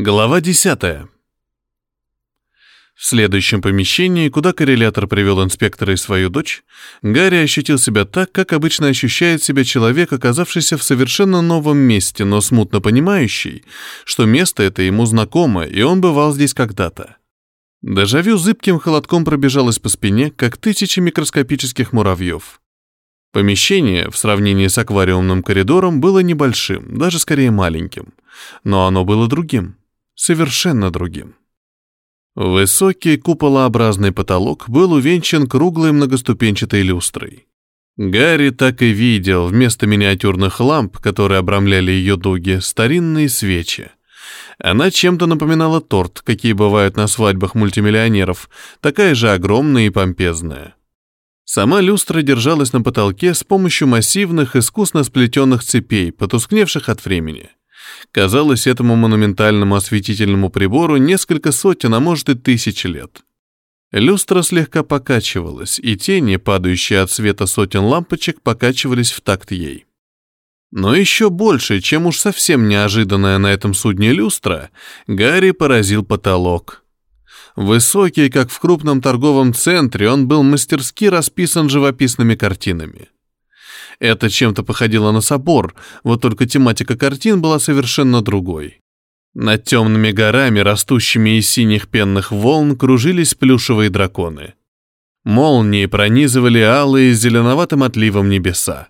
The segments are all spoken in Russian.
Глава 10. В следующем помещении, куда коррелятор привел инспектора и свою дочь, Гарри ощутил себя так, как обычно ощущает себя человек, оказавшийся в совершенно новом месте, но смутно понимающий, что место это ему знакомо, и он бывал здесь когда-то. Дежавю зыбким холодком пробежалось по спине, как тысячи микроскопических муравьев. Помещение, в сравнении с аквариумным коридором, было небольшим, даже скорее маленьким, но оно было другим совершенно другим. Высокий куполообразный потолок был увенчан круглой многоступенчатой люстрой. Гарри так и видел вместо миниатюрных ламп, которые обрамляли ее дуги, старинные свечи. Она чем-то напоминала торт, какие бывают на свадьбах мультимиллионеров, такая же огромная и помпезная. Сама люстра держалась на потолке с помощью массивных, искусно сплетенных цепей, потускневших от времени. Казалось, этому монументальному осветительному прибору несколько сотен, а может и тысяч лет. Люстра слегка покачивалась, и тени, падающие от света сотен лампочек, покачивались в такт ей. Но еще больше, чем уж совсем неожиданная на этом судне люстра, Гарри поразил потолок. Высокий, как в крупном торговом центре, он был мастерски расписан живописными картинами. Это чем-то походило на собор, вот только тематика картин была совершенно другой. Над темными горами, растущими из синих пенных волн, кружились плюшевые драконы. Молнии пронизывали алые с зеленоватым отливом небеса.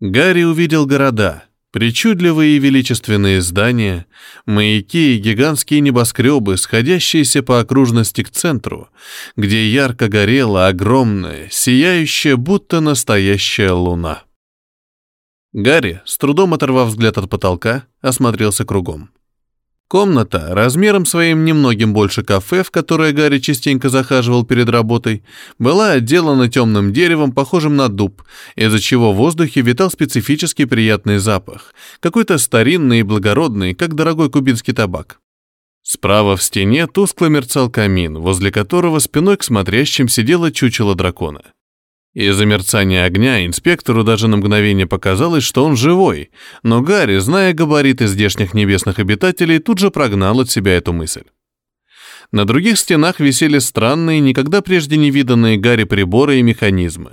Гарри увидел города, причудливые и величественные здания, маяки и гигантские небоскребы, сходящиеся по окружности к центру, где ярко горела огромная, сияющая, будто настоящая луна. Гарри, с трудом оторвав взгляд от потолка, осмотрелся кругом. Комната, размером своим немногим больше кафе, в которое Гарри частенько захаживал перед работой, была отделана темным деревом, похожим на дуб, из-за чего в воздухе витал специфический приятный запах, какой-то старинный и благородный, как дорогой кубинский табак. Справа в стене тускло мерцал камин, возле которого спиной к смотрящим сидело чучело дракона. Из-за мерцания огня инспектору даже на мгновение показалось, что он живой, но Гарри, зная габариты здешних небесных обитателей, тут же прогнал от себя эту мысль. На других стенах висели странные, никогда прежде не виданные Гарри приборы и механизмы.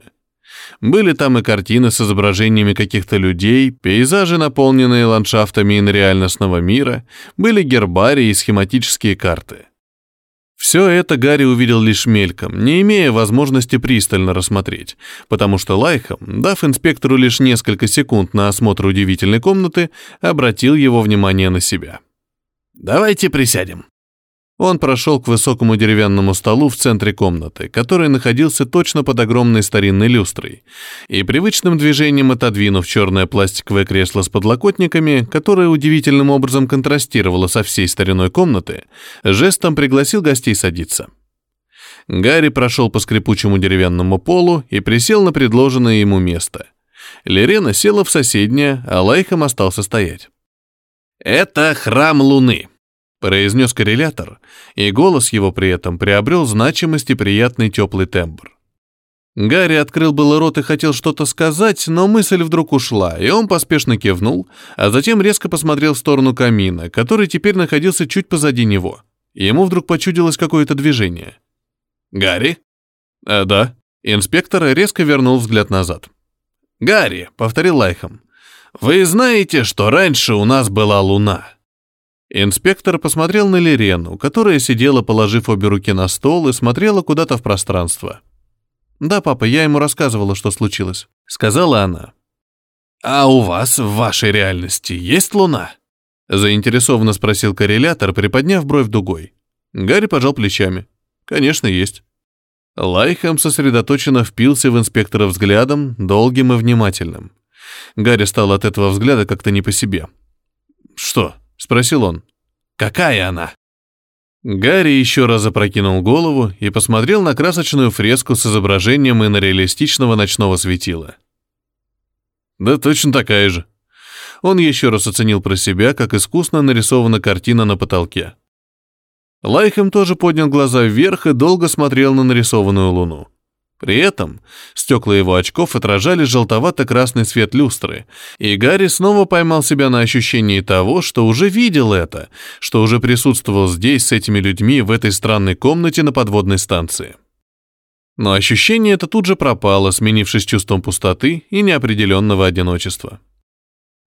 Были там и картины с изображениями каких-то людей, пейзажи, наполненные ландшафтами инореальностного мира, были гербарии и схематические карты. Все это Гарри увидел лишь мельком, не имея возможности пристально рассмотреть, потому что Лайхам, дав инспектору лишь несколько секунд на осмотр удивительной комнаты, обратил его внимание на себя. «Давайте присядем», он прошел к высокому деревянному столу в центре комнаты, который находился точно под огромной старинной люстрой, и привычным движением отодвинув черное пластиковое кресло с подлокотниками, которое удивительным образом контрастировало со всей стариной комнаты, жестом пригласил гостей садиться. Гарри прошел по скрипучему деревянному полу и присел на предложенное ему место. Лерена села в соседнее, а Лайхам остался стоять. «Это храм Луны», произнес коррелятор, и голос его при этом приобрел значимость и приятный теплый тембр. Гарри открыл было рот и хотел что-то сказать, но мысль вдруг ушла, и он поспешно кивнул, а затем резко посмотрел в сторону камина, который теперь находился чуть позади него. Ему вдруг почудилось какое-то движение. «Гарри?» «Э, «Да». Инспектор резко вернул взгляд назад. «Гарри», — повторил Лайхом, — «вы знаете, что раньше у нас была луна?» Инспектор посмотрел на Лирену, которая сидела, положив обе руки на стол и смотрела куда-то в пространство. «Да, папа, я ему рассказывала, что случилось», — сказала она. «А у вас в вашей реальности есть луна?» — заинтересованно спросил коррелятор, приподняв бровь дугой. Гарри пожал плечами. «Конечно, есть». Лайхам сосредоточенно впился в инспектора взглядом, долгим и внимательным. Гарри стало от этого взгляда как-то не по себе. «Что?» — спросил он. «Какая она?» Гарри еще раз запрокинул голову и посмотрел на красочную фреску с изображением инореалистичного ночного светила. «Да точно такая же». Он еще раз оценил про себя, как искусно нарисована картина на потолке. Лайхем тоже поднял глаза вверх и долго смотрел на нарисованную луну. При этом стекла его очков отражали желтовато-красный свет люстры, и Гарри снова поймал себя на ощущении того, что уже видел это, что уже присутствовал здесь с этими людьми в этой странной комнате на подводной станции. Но ощущение это тут же пропало, сменившись чувством пустоты и неопределенного одиночества.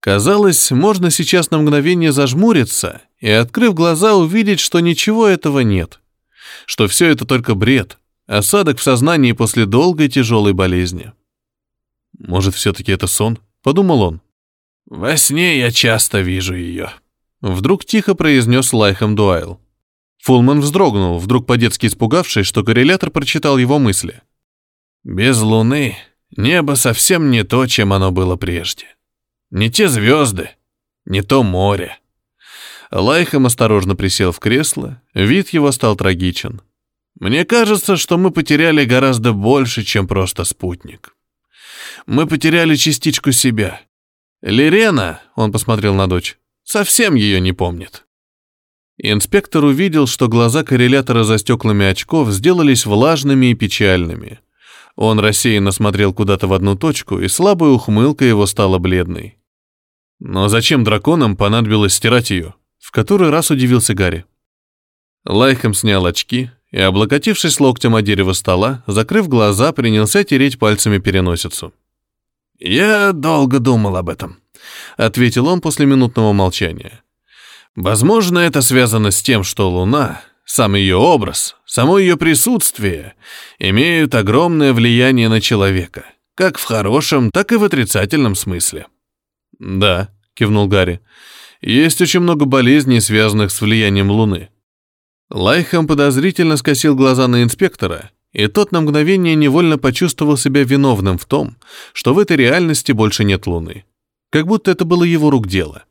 Казалось, можно сейчас на мгновение зажмуриться и, открыв глаза, увидеть, что ничего этого нет, что все это только бред — Осадок в сознании после долгой тяжелой болезни. «Может, все-таки это сон?» — подумал он. «Во сне я часто вижу ее», — вдруг тихо произнес Лайхам Дуайл. Фулман вздрогнул, вдруг по-детски испугавшись, что коррелятор прочитал его мысли. «Без луны небо совсем не то, чем оно было прежде. Не те звезды, не то море». Лайхам осторожно присел в кресло, вид его стал трагичен. Мне кажется, что мы потеряли гораздо больше, чем просто спутник. Мы потеряли частичку себя. Лирена, он посмотрел на дочь, совсем ее не помнит. Инспектор увидел, что глаза коррелятора за стеклами очков сделались влажными и печальными. Он рассеянно смотрел куда-то в одну точку, и слабая ухмылка его стала бледной. Но зачем драконам понадобилось стирать ее? В который раз удивился Гарри. Лайхом снял очки, и, облокотившись локтем о дерево стола, закрыв глаза, принялся тереть пальцами переносицу. «Я долго думал об этом», — ответил он после минутного молчания. «Возможно, это связано с тем, что Луна, сам ее образ, само ее присутствие имеют огромное влияние на человека, как в хорошем, так и в отрицательном смысле». «Да», — кивнул Гарри, — «есть очень много болезней, связанных с влиянием Луны. Лайхам подозрительно скосил глаза на инспектора, и тот на мгновение невольно почувствовал себя виновным в том, что в этой реальности больше нет Луны. Как будто это было его рук дело.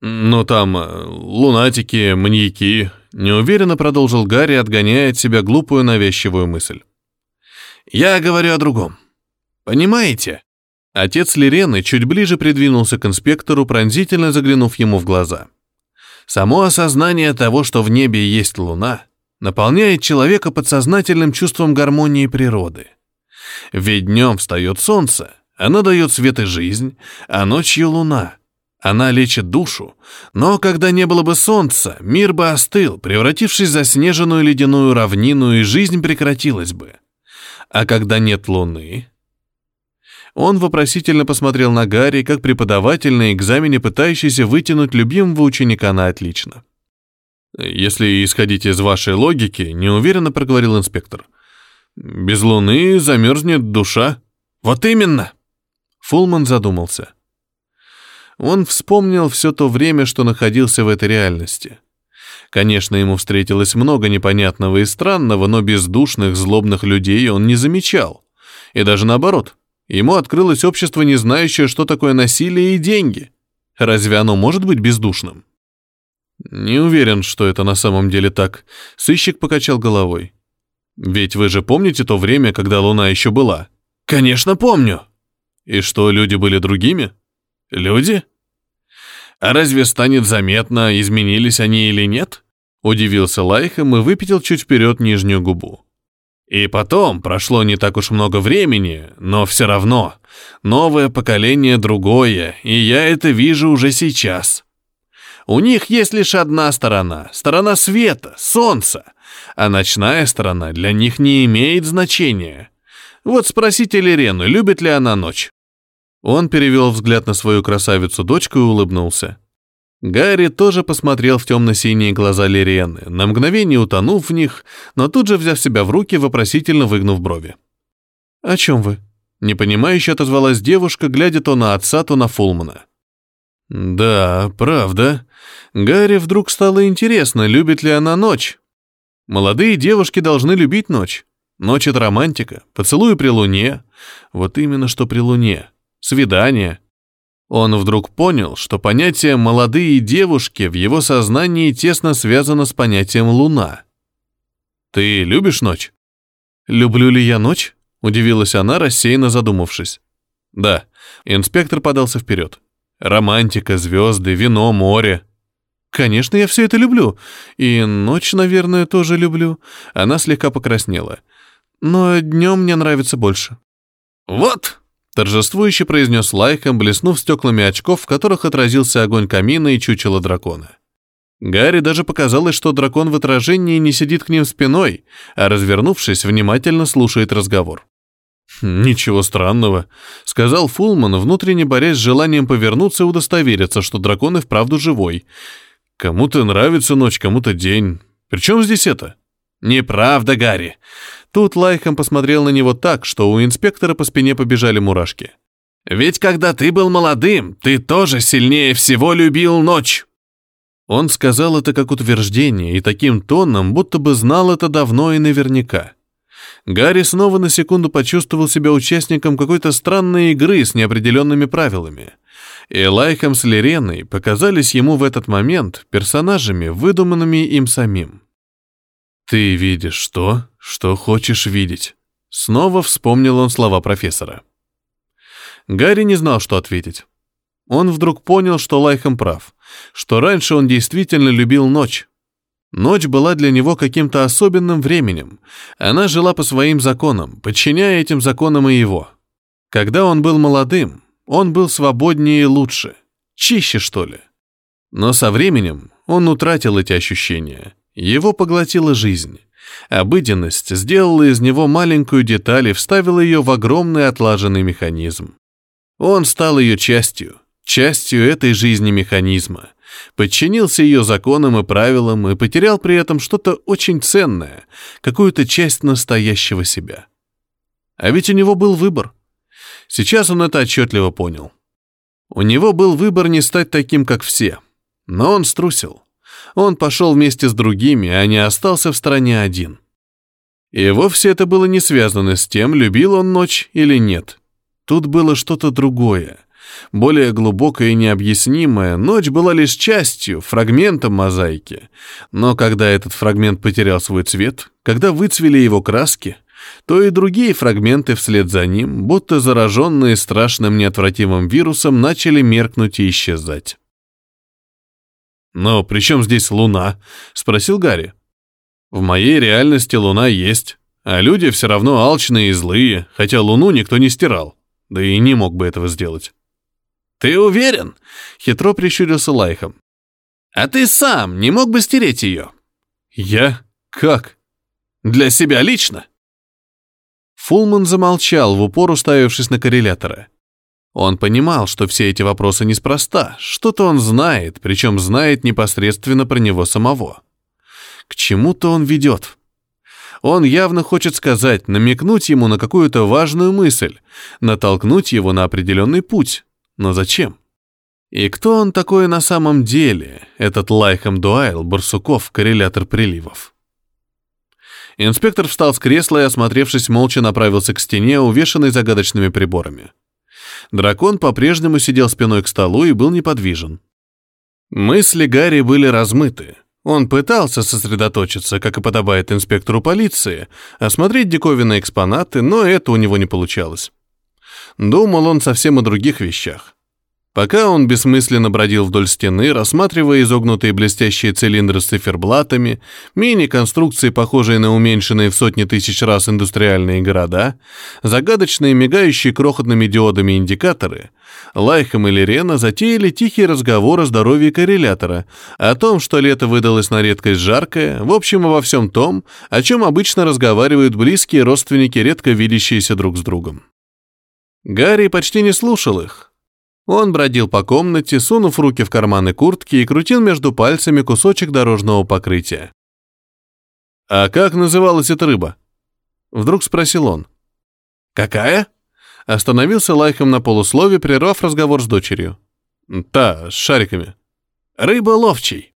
«Ну там, э, лунатики, маньяки», — неуверенно продолжил Гарри, отгоняя от себя глупую навязчивую мысль. «Я говорю о другом. Понимаете?» Отец Лирены чуть ближе придвинулся к инспектору, пронзительно заглянув ему в глаза. Само осознание того, что в небе есть луна, наполняет человека подсознательным чувством гармонии природы. Ведь днем встает солнце, оно дает свет и жизнь, а ночью луна. Она лечит душу, но когда не было бы солнца, мир бы остыл, превратившись в заснеженную ледяную равнину, и жизнь прекратилась бы. А когда нет луны, он вопросительно посмотрел на Гарри, как преподаватель на экзамене, пытающийся вытянуть любимого ученика на отлично. «Если исходить из вашей логики», — неуверенно проговорил инспектор, «без луны замерзнет душа». «Вот именно!» Фулман задумался. Он вспомнил все то время, что находился в этой реальности. Конечно, ему встретилось много непонятного и странного, но бездушных, злобных людей он не замечал. И даже наоборот — Ему открылось общество, не знающее, что такое насилие и деньги. Разве оно может быть бездушным? Не уверен, что это на самом деле так. Сыщик покачал головой. Ведь вы же помните то время, когда Луна еще была? Конечно, помню. И что, люди были другими? Люди? А разве станет заметно, изменились они или нет? Удивился Лайхом и выпятил чуть вперед нижнюю губу. И потом, прошло не так уж много времени, но все равно, новое поколение другое, и я это вижу уже сейчас. У них есть лишь одна сторона, сторона света, солнца, а ночная сторона для них не имеет значения. Вот спросите Лирену, любит ли она ночь. Он перевел взгляд на свою красавицу-дочку и улыбнулся. Гарри тоже посмотрел в темно-синие глаза Лириены, на мгновение утонув в них, но тут же, взяв себя в руки, вопросительно выгнув брови. «О чем вы?» — непонимающе отозвалась девушка, глядя то на отца, то на Фулмана. «Да, правда. Гарри вдруг стало интересно, любит ли она ночь. Молодые девушки должны любить ночь. Ночь — это романтика, поцелуй при луне. Вот именно что при луне. Свидание, он вдруг понял, что понятие «молодые девушки» в его сознании тесно связано с понятием «луна». «Ты любишь ночь?» «Люблю ли я ночь?» — удивилась она, рассеянно задумавшись. «Да». Инспектор подался вперед. «Романтика, звезды, вино, море». «Конечно, я все это люблю. И ночь, наверное, тоже люблю». Она слегка покраснела. Но днем мне нравится больше». «Вот!» — торжествующе произнес Лайхом, блеснув стеклами очков, в которых отразился огонь камина и чучело дракона. Гарри даже показалось, что дракон в отражении не сидит к ним спиной, а, развернувшись, внимательно слушает разговор. «Ничего странного», — сказал Фулман, внутренне борясь с желанием повернуться и удостовериться, что дракон и вправду живой. «Кому-то нравится ночь, кому-то день. Причем здесь это?» «Неправда, Гарри!» Тут Лайхом посмотрел на него так, что у инспектора по спине побежали мурашки. «Ведь когда ты был молодым, ты тоже сильнее всего любил ночь!» Он сказал это как утверждение и таким тоном, будто бы знал это давно и наверняка. Гарри снова на секунду почувствовал себя участником какой-то странной игры с неопределенными правилами. И Лайхом с Лиреной показались ему в этот момент персонажами, выдуманными им самим. «Ты видишь то, что хочешь видеть», — снова вспомнил он слова профессора. Гарри не знал, что ответить. Он вдруг понял, что Лайхом прав, что раньше он действительно любил ночь, Ночь была для него каким-то особенным временем. Она жила по своим законам, подчиняя этим законам и его. Когда он был молодым, он был свободнее и лучше, чище, что ли. Но со временем он утратил эти ощущения. Его поглотила жизнь. Обыденность сделала из него маленькую деталь и вставила ее в огромный отлаженный механизм. Он стал ее частью, частью этой жизни механизма — подчинился ее законам и правилам и потерял при этом что-то очень ценное, какую-то часть настоящего себя. А ведь у него был выбор. Сейчас он это отчетливо понял. У него был выбор не стать таким, как все. Но он струсил. Он пошел вместе с другими, а не остался в стороне один. И вовсе это было не связано с тем, любил он ночь или нет. Тут было что-то другое — более глубокая и необъяснимая, ночь была лишь частью, фрагментом мозаики. Но когда этот фрагмент потерял свой цвет, когда выцвели его краски, то и другие фрагменты вслед за ним, будто зараженные страшным неотвратимым вирусом, начали меркнуть и исчезать. «Но при чем здесь Луна?» — спросил Гарри. «В моей реальности Луна есть, а люди все равно алчные и злые, хотя Луну никто не стирал, да и не мог бы этого сделать». «Ты уверен?» — хитро прищурился Лайхом. «А ты сам не мог бы стереть ее?» «Я? Как? Для себя лично?» Фулман замолчал, в упор уставившись на коррелятора. Он понимал, что все эти вопросы неспроста, что-то он знает, причем знает непосредственно про него самого. К чему-то он ведет. Он явно хочет сказать, намекнуть ему на какую-то важную мысль, натолкнуть его на определенный путь. Но зачем? И кто он такой на самом деле, этот Лайхам Дуайл, Барсуков, коррелятор приливов? Инспектор встал с кресла и, осмотревшись, молча направился к стене, увешанной загадочными приборами. Дракон по-прежнему сидел спиной к столу и был неподвижен. Мысли Гарри были размыты. Он пытался сосредоточиться, как и подобает инспектору полиции, осмотреть диковинные экспонаты, но это у него не получалось. Думал он совсем о других вещах. Пока он бессмысленно бродил вдоль стены, рассматривая изогнутые блестящие цилиндры с циферблатами, мини-конструкции, похожие на уменьшенные в сотни тысяч раз индустриальные города, загадочные мигающие крохотными диодами индикаторы, Лайхам и Лерена затеяли тихий разговор о здоровье коррелятора, о том, что лето выдалось на редкость жаркое, в общем, обо всем том, о чем обычно разговаривают близкие родственники, редко видящиеся друг с другом. Гарри почти не слушал их. Он бродил по комнате, сунув руки в карманы куртки и крутил между пальцами кусочек дорожного покрытия. «А как называлась эта рыба?» Вдруг спросил он. «Какая?» Остановился Лайхом на полуслове, прервав разговор с дочерью. «Та, с шариками». «Рыба ловчий».